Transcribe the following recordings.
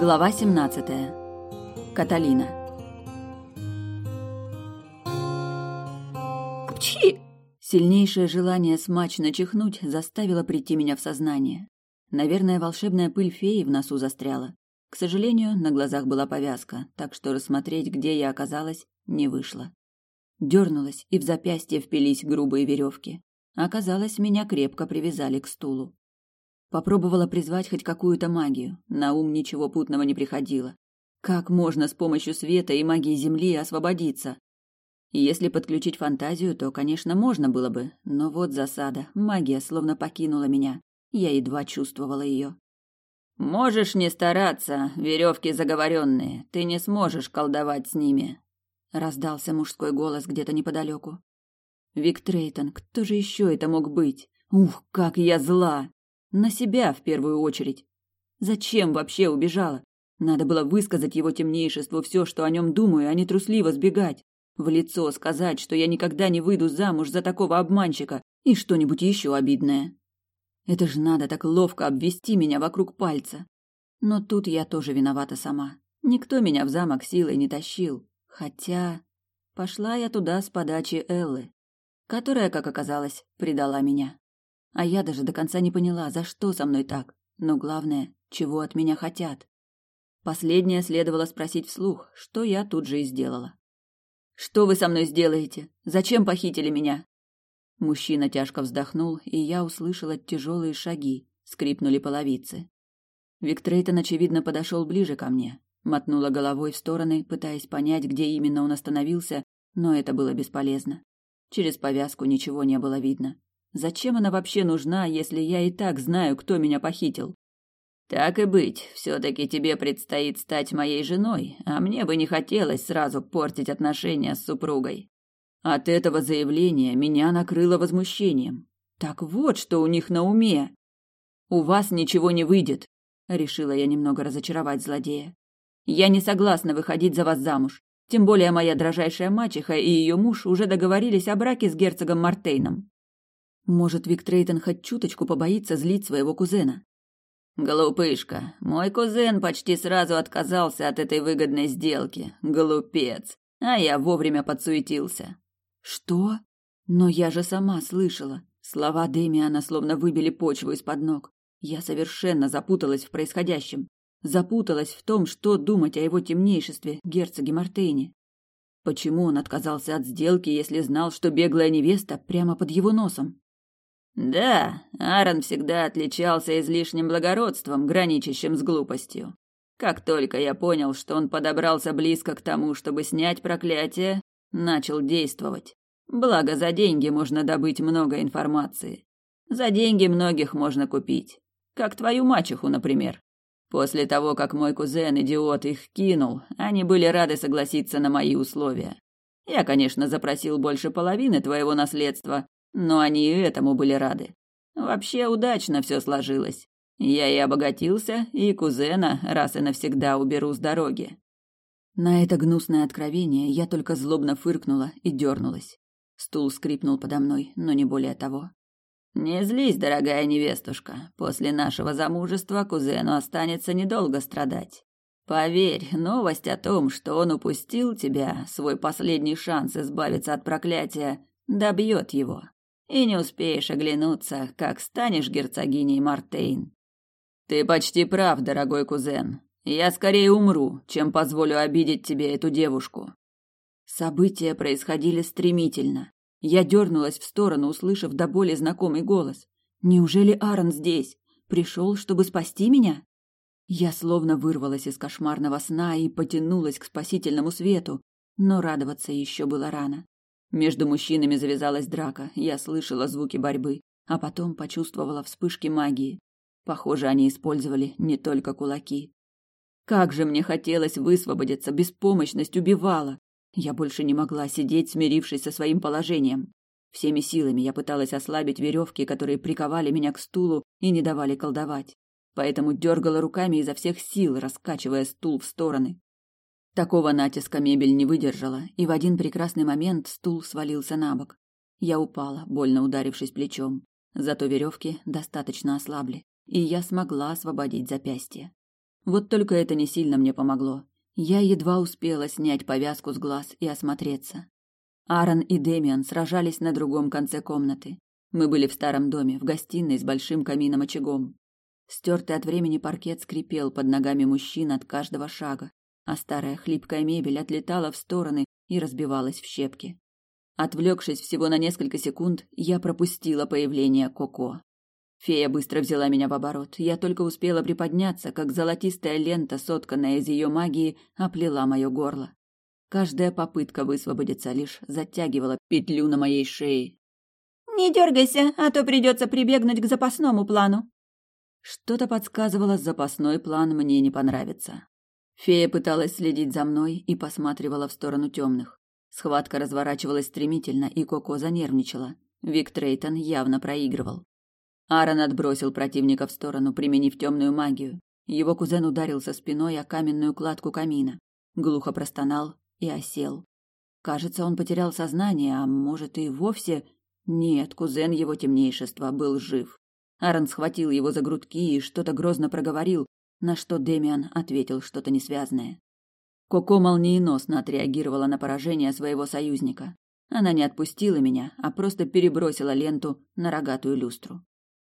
Глава 17. Каталина. Пчи! Сильнейшее желание смачно чихнуть заставило прийти меня в сознание. Наверное, волшебная пыль феи в носу застряла. К сожалению, на глазах была повязка, так что рассмотреть, где я оказалась, не вышло. Дернулась, и в запястье впились грубые веревки. Оказалось, меня крепко привязали к стулу. Попробовала призвать хоть какую-то магию. На ум ничего путного не приходило. Как можно с помощью света и магии Земли освободиться? Если подключить фантазию, то, конечно, можно было бы, но вот засада. Магия словно покинула меня. Я едва чувствовала ее. Можешь не стараться, веревки заговоренные. Ты не сможешь колдовать с ними. Раздался мужской голос где-то неподалеку. Вик Трейтон, кто же еще это мог быть? Ух, как я зла! На себя в первую очередь. Зачем вообще убежала? Надо было высказать его темнейшеству все, что о нем думаю, а не трусливо сбегать. В лицо сказать, что я никогда не выйду замуж за такого обманщика и что-нибудь еще обидное. Это же надо так ловко обвести меня вокруг пальца. Но тут я тоже виновата сама. Никто меня в замок силой не тащил. Хотя пошла я туда с подачи Эллы, которая, как оказалось, предала меня. А я даже до конца не поняла, за что со мной так. Но главное, чего от меня хотят. Последнее следовало спросить вслух, что я тут же и сделала. «Что вы со мной сделаете? Зачем похитили меня?» Мужчина тяжко вздохнул, и я услышала тяжелые шаги, скрипнули половицы. Виктрейтон, очевидно, подошел ближе ко мне, мотнула головой в стороны, пытаясь понять, где именно он остановился, но это было бесполезно. Через повязку ничего не было видно. Зачем она вообще нужна, если я и так знаю, кто меня похитил? Так и быть, все-таки тебе предстоит стать моей женой, а мне бы не хотелось сразу портить отношения с супругой. От этого заявления меня накрыло возмущением. Так вот, что у них на уме. У вас ничего не выйдет, решила я немного разочаровать злодея. Я не согласна выходить за вас замуж. Тем более моя дрожайшая мачеха и ее муж уже договорились о браке с герцогом Мартейном. Может, Вик Трейтон хоть чуточку побоится злить своего кузена? Глупышка, мой кузен почти сразу отказался от этой выгодной сделки. Глупец. А я вовремя подсуетился. Что? Но я же сама слышала. Слова Демиана словно выбили почву из-под ног. Я совершенно запуталась в происходящем. Запуталась в том, что думать о его темнейшестве, герцоге Мартейне. Почему он отказался от сделки, если знал, что беглая невеста прямо под его носом? Да, Аарон всегда отличался излишним благородством, граничащим с глупостью. Как только я понял, что он подобрался близко к тому, чтобы снять проклятие, начал действовать. Благо, за деньги можно добыть много информации. За деньги многих можно купить. Как твою мачеху, например. После того, как мой кузен-идиот их кинул, они были рады согласиться на мои условия. Я, конечно, запросил больше половины твоего наследства, но они и этому были рады. Вообще удачно все сложилось. Я и обогатился, и кузена раз и навсегда уберу с дороги. На это гнусное откровение я только злобно фыркнула и дернулась. Стул скрипнул подо мной, но не более того. Не злись, дорогая невестушка. После нашего замужества кузену останется недолго страдать. Поверь, новость о том, что он упустил тебя, свой последний шанс избавиться от проклятия, добьет его и не успеешь оглянуться, как станешь герцогиней Мартейн. Ты почти прав, дорогой кузен. Я скорее умру, чем позволю обидеть тебе эту девушку. События происходили стремительно. Я дернулась в сторону, услышав до боли знакомый голос. Неужели Аарон здесь? Пришел, чтобы спасти меня? Я словно вырвалась из кошмарного сна и потянулась к спасительному свету, но радоваться еще было рано. Между мужчинами завязалась драка, я слышала звуки борьбы, а потом почувствовала вспышки магии. Похоже, они использовали не только кулаки. Как же мне хотелось высвободиться, беспомощность убивала. Я больше не могла сидеть, смирившись со своим положением. Всеми силами я пыталась ослабить веревки, которые приковали меня к стулу и не давали колдовать. Поэтому дергала руками изо всех сил, раскачивая стул в стороны. Такого натиска мебель не выдержала, и в один прекрасный момент стул свалился на бок. Я упала, больно ударившись плечом. Зато веревки достаточно ослабли, и я смогла освободить запястье. Вот только это не сильно мне помогло. Я едва успела снять повязку с глаз и осмотреться. Аарон и Демиан сражались на другом конце комнаты. Мы были в старом доме, в гостиной с большим камином-очагом. Стертый от времени паркет скрипел под ногами мужчин от каждого шага, а старая хлипкая мебель отлетала в стороны и разбивалась в щепки. Отвлекшись всего на несколько секунд, я пропустила появление Коко. Фея быстро взяла меня в оборот. Я только успела приподняться, как золотистая лента, сотканная из ее магии, оплела мое горло. Каждая попытка высвободиться лишь затягивала петлю на моей шее. «Не дергайся, а то придется прибегнуть к запасному плану». Что-то подсказывало, запасной план мне не понравится. Фея пыталась следить за мной и посматривала в сторону темных. Схватка разворачивалась стремительно, и Коко занервничала. Вик Трейтон явно проигрывал. Аарон отбросил противника в сторону, применив темную магию. Его кузен ударился спиной о каменную кладку камина. Глухо простонал и осел. Кажется, он потерял сознание, а может и вовсе... Нет, кузен его темнейшества был жив. Аарон схватил его за грудки и что-то грозно проговорил, на что Демиан ответил что-то несвязное. Коко молниеносно отреагировала на поражение своего союзника. Она не отпустила меня, а просто перебросила ленту на рогатую люстру.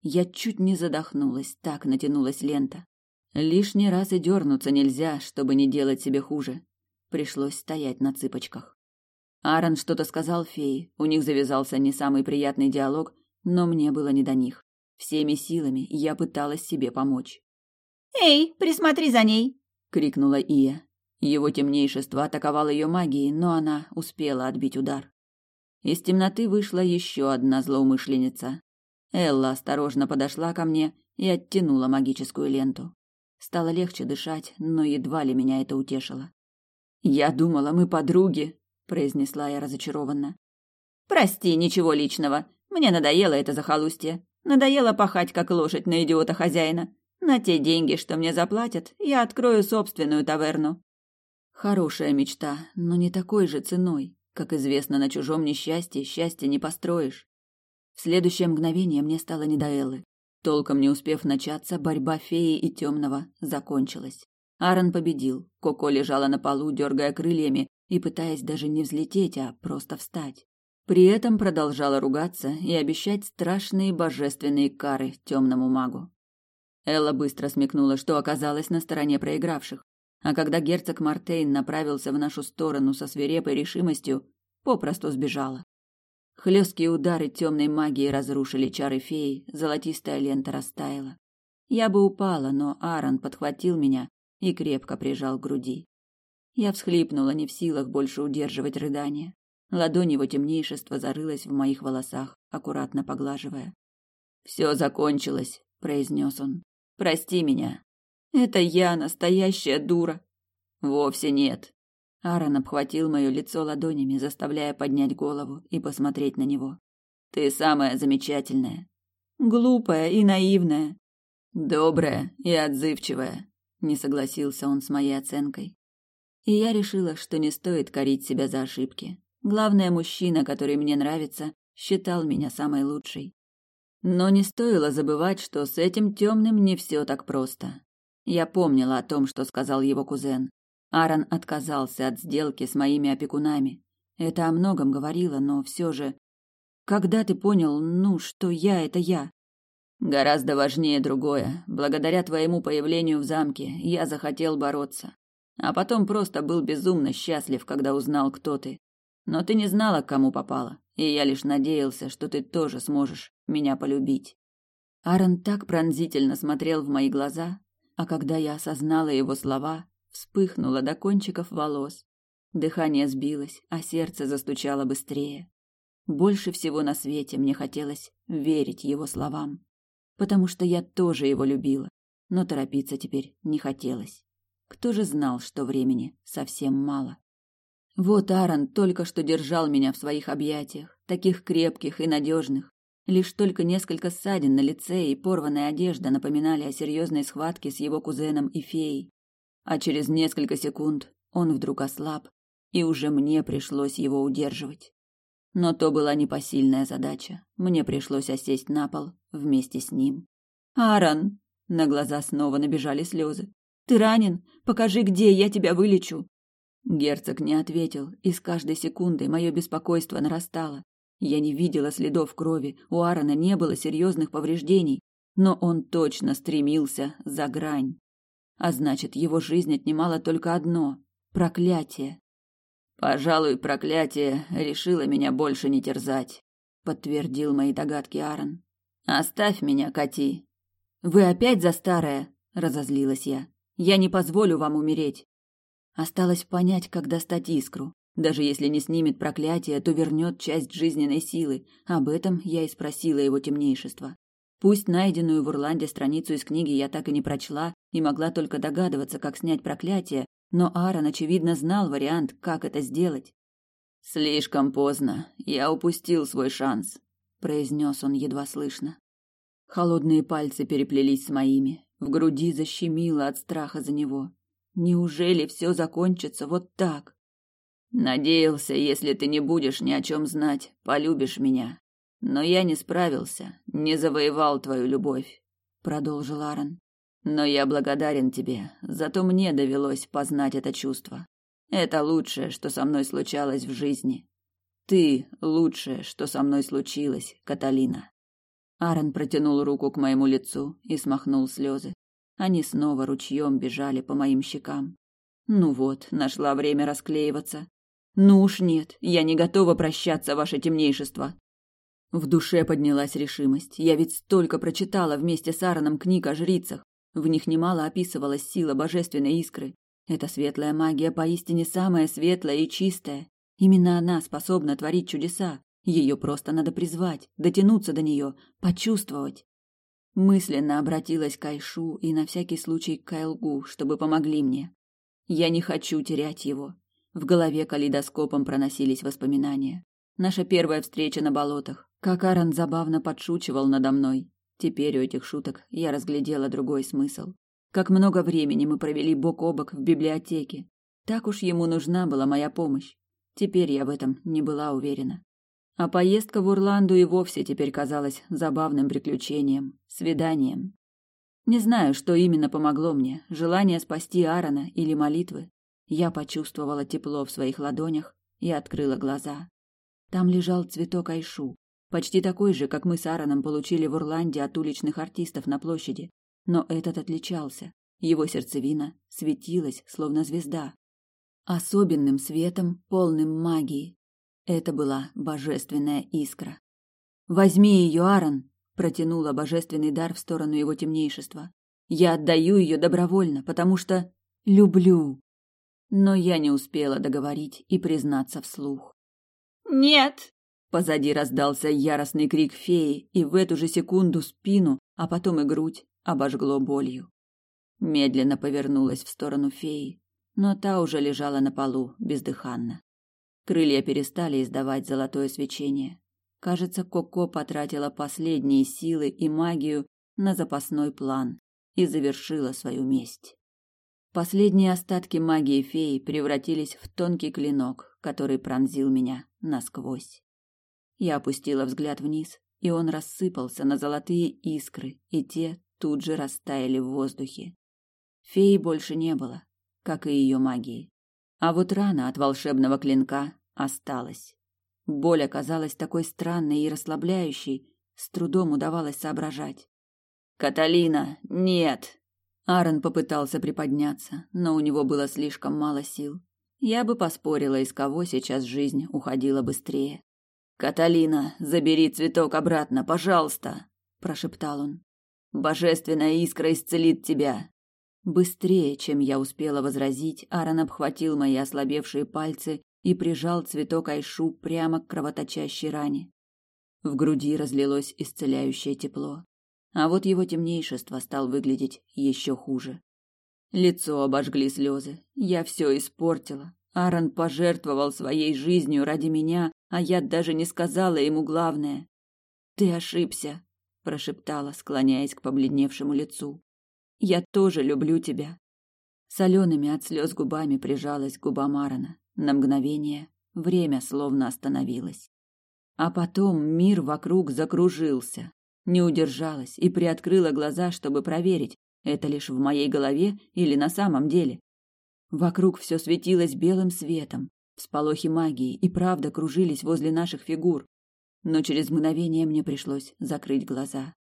Я чуть не задохнулась, так натянулась лента. Лишний раз и дернуться нельзя, чтобы не делать себе хуже. Пришлось стоять на цыпочках. Аарон что-то сказал фее, у них завязался не самый приятный диалог, но мне было не до них. Всеми силами я пыталась себе помочь. «Эй, присмотри за ней!» — крикнула Ия. Его темнейшество атаковало ее магией, но она успела отбить удар. Из темноты вышла еще одна злоумышленница. Элла осторожно подошла ко мне и оттянула магическую ленту. Стало легче дышать, но едва ли меня это утешило. «Я думала, мы подруги», — произнесла я разочарованно. «Прости, ничего личного. Мне надоело это захолустье. Надоело пахать, как лошадь на идиота хозяина. На те деньги, что мне заплатят, я открою собственную таверну». Хорошая мечта, но не такой же ценой. Как известно, на чужом несчастье счастье не построишь. В следующее мгновение мне стало не до Эллы. Толком не успев начаться, борьба феи и темного закончилась. Аарон победил. Коко лежала на полу, дергая крыльями и пытаясь даже не взлететь, а просто встать. При этом продолжала ругаться и обещать страшные божественные кары темному магу. Элла быстро смекнула, что оказалась на стороне проигравших. А когда герцог Мартейн направился в нашу сторону со свирепой решимостью, попросту сбежала. Хлесткие удары темной магии разрушили чары феи, золотистая лента растаяла. Я бы упала, но Аарон подхватил меня и крепко прижал к груди. Я всхлипнула, не в силах больше удерживать рыдания. Ладонь его темнейшества зарылась в моих волосах, аккуратно поглаживая. «Все закончилось», — произнес он. «Прости меня». «Это я настоящая дура». «Вовсе нет. Аарон обхватил мое лицо ладонями, заставляя поднять голову и посмотреть на него. Ты самая замечательная. Глупая и наивная. Добрая и отзывчивая, не согласился он с моей оценкой. И я решила, что не стоит корить себя за ошибки. Главное, мужчина, который мне нравится, считал меня самой лучшей. Но не стоило забывать, что с этим темным не все так просто. Я помнила о том, что сказал его кузен, Аарон отказался от сделки с моими опекунами. Это о многом говорило, но все же... Когда ты понял, ну, что я — это я? Гораздо важнее другое. Благодаря твоему появлению в замке я захотел бороться. А потом просто был безумно счастлив, когда узнал, кто ты. Но ты не знала, к кому попала, и я лишь надеялся, что ты тоже сможешь меня полюбить. Аарон так пронзительно смотрел в мои глаза, а когда я осознала его слова, вспыхнуло до кончиков волос. Дыхание сбилось, а сердце застучало быстрее. Больше всего на свете мне хотелось верить его словам, потому что я тоже его любила, но торопиться теперь не хотелось. Кто же знал, что времени совсем мало? Вот Аарон только что держал меня в своих объятиях, таких крепких и надежных. Лишь только несколько ссадин на лице и порванная одежда напоминали о серьезной схватке с его кузеном и феей а через несколько секунд он вдруг ослаб, и уже мне пришлось его удерживать. Но то была непосильная задача. Мне пришлось осесть на пол вместе с ним. «Аарон!» На глаза снова набежали слезы. Ты ранен? Покажи, где, я тебя вылечу. Герцог не ответил, и с каждой секундой мое беспокойство нарастало. Я не видела следов крови, у Аарона не было серьезных повреждений, но он точно стремился за грань. А значит, его жизнь отнимало только одно — проклятие. «Пожалуй, проклятие решило меня больше не терзать», — подтвердил мои догадки Аарон. «Оставь меня, Кати». «Вы опять за старое?» — разозлилась я. «Я не позволю вам умереть». Осталось понять, как достать искру. Даже если не снимет проклятие, то вернет часть жизненной силы. Об этом я и спросила его темнейшество. Пусть найденную в Урланде страницу из книги я так и не прочла и могла только догадываться, как снять проклятие, но Аарон, очевидно, знал вариант, как это сделать. «Слишком поздно. Я упустил свой шанс», — произнес он едва слышно. Холодные пальцы переплелись с моими. В груди защемило от страха за него. Неужели все закончится вот так? Надеялся, если ты не будешь ни о чем знать, полюбишь меня. Но я не справился, не завоевал твою любовь, продолжил Аарон. Но я благодарен тебе, зато мне довелось познать это чувство. Это лучшее, что со мной случалось в жизни. Ты лучшее, что со мной случилось, Каталина. Аарон протянул руку к моему лицу и смахнул слезы. Они снова ручьем бежали по моим щекам. Ну вот, нашла время расклеиваться. Ну уж нет, я не готова прощаться, ваше темнейшество. В душе поднялась решимость. Я ведь столько прочитала вместе с Аароном книг о жрицах. В них немало описывалась сила божественной искры. Эта светлая магия поистине самая светлая и чистая. Именно она способна творить чудеса. Ее просто надо призвать, дотянуться до нее, почувствовать. Мысленно обратилась к Айшу и на всякий случай к Кайлгу, чтобы помогли мне. Я не хочу терять его. В голове калейдоскопом проносились воспоминания. Наша первая встреча на болотах. Как Аарон забавно подшучивал надо мной. Теперь у этих шуток я разглядела другой смысл. Как много времени мы провели бок о бок в библиотеке. Так уж ему нужна была моя помощь. Теперь я в этом не была уверена. А поездка в Урланду и вовсе теперь казалась забавным приключением, свиданием. Не знаю, что именно помогло мне, желание спасти Аарона или молитвы. Я почувствовала тепло в своих ладонях и открыла глаза. Там лежал цветок айшу, Почти такой же, как мы с Аароном получили в Урланде от уличных артистов на площади. Но этот отличался. Его сердцевина светилась, словно звезда. Особенным светом, полным магии. Это была божественная искра. «Возьми ее, Аарон!» – протянула божественный дар в сторону его темнейшества. «Я отдаю ее добровольно, потому что люблю!» Но я не успела договорить и признаться вслух. «Нет!» Позади раздался яростный крик феи, и в эту же секунду спину, а потом и грудь обожгло болью. Медленно повернулась в сторону феи, но та уже лежала на полу, бездыханно. Крылья перестали издавать золотое свечение. Кажется, Коко потратила последние силы и магию на запасной план и завершила свою месть. Последние остатки магии феи превратились в тонкий клинок, который пронзил меня насквозь. Я опустила взгляд вниз, и он рассыпался на золотые искры, и те тут же растаяли в воздухе. Феи больше не было, как и ее магии. А вот рана от волшебного клинка осталась. Боль оказалась такой странной и расслабляющей, с трудом удавалось соображать. «Каталина, нет!» Аарон попытался приподняться, но у него было слишком мало сил. Я бы поспорила, из кого сейчас жизнь уходила быстрее. Каталина, забери цветок обратно, пожалуйста, прошептал он. Божественная искра исцелит тебя. Быстрее, чем я успела возразить, Аарон обхватил мои ослабевшие пальцы и прижал цветок айшу прямо к кровоточащей ране. В груди разлилось исцеляющее тепло, а вот его темнейшество стал выглядеть еще хуже. Лицо обожгли слезы. Я все испортила. Аарон пожертвовал своей жизнью ради меня, а я даже не сказала ему главное. Ты ошибся, прошептала, склоняясь к побледневшему лицу. Я тоже люблю тебя. Солеными от слез губами прижалась к губам Аарона. На мгновение время словно остановилось. А потом мир вокруг закружился. Не удержалась и приоткрыла глаза, чтобы проверить, Это лишь в моей голове или на самом деле? Вокруг все светилось белым светом. Всполохи магии и правда кружились возле наших фигур. Но через мгновение мне пришлось закрыть глаза.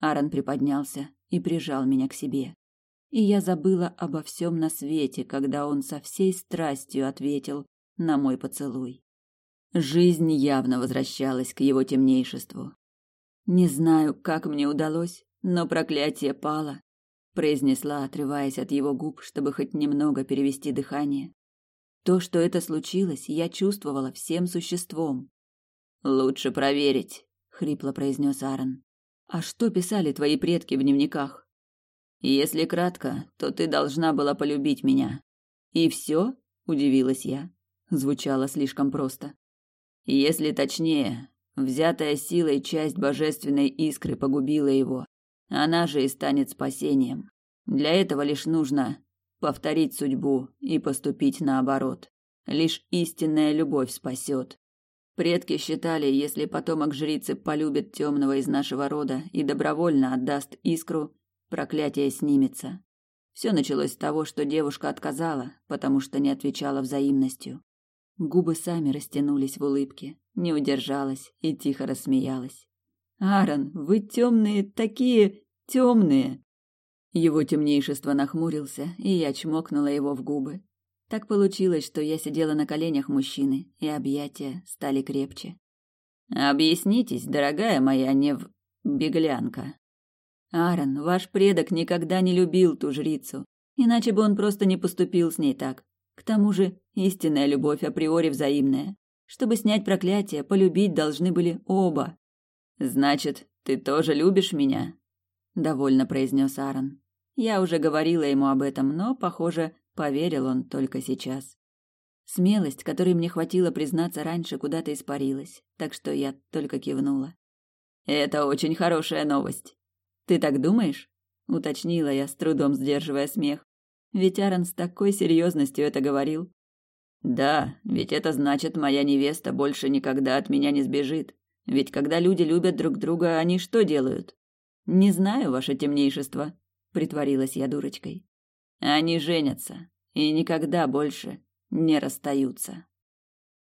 Аарон приподнялся и прижал меня к себе. И я забыла обо всем на свете, когда он со всей страстью ответил на мой поцелуй. Жизнь явно возвращалась к его темнейшеству. Не знаю, как мне удалось, но проклятие пало, произнесла, отрываясь от его губ, чтобы хоть немного перевести дыхание. То, что это случилось, я чувствовала всем существом. Лучше проверить, хрипло произнес Аарон. А что писали твои предки в дневниках? Если кратко, то ты должна была полюбить меня. И все? удивилась я. Звучало слишком просто. Если точнее, взятая силой часть божественной искры погубила его. Она же и станет спасением. Для этого лишь нужно повторить судьбу и поступить наоборот. Лишь истинная любовь спасет. Предки считали, если потомок жрицы полюбит темного из нашего рода и добровольно отдаст искру, проклятие снимется. Все началось с того, что девушка отказала, потому что не отвечала взаимностью. Губы сами растянулись в улыбке, не удержалась и тихо рассмеялась. Аарон, вы темные, такие темные. Его темнейшество нахмурился, и я чмокнула его в губы. Так получилось, что я сидела на коленях мужчины, и объятия стали крепче. Объяснитесь, дорогая моя нев беглянка. Аарон, ваш предок никогда не любил ту жрицу, иначе бы он просто не поступил с ней так. К тому же, истинная любовь априори взаимная. Чтобы снять проклятие, полюбить должны были оба. Значит, ты тоже любишь меня? довольно произнес Аарон. Я уже говорила ему об этом, но, похоже, поверил он только сейчас. Смелость, которой мне хватило признаться раньше, куда-то испарилась, так что я только кивнула. Это очень хорошая новость. Ты так думаешь? уточнила я, с трудом сдерживая смех. Ведь Аарон с такой серьезностью это говорил. Да, ведь это значит, моя невеста больше никогда от меня не сбежит. Ведь когда люди любят друг друга, они что делают? Не знаю, ваше темнейшество, притворилась я дурочкой. Они женятся и никогда больше не расстаются.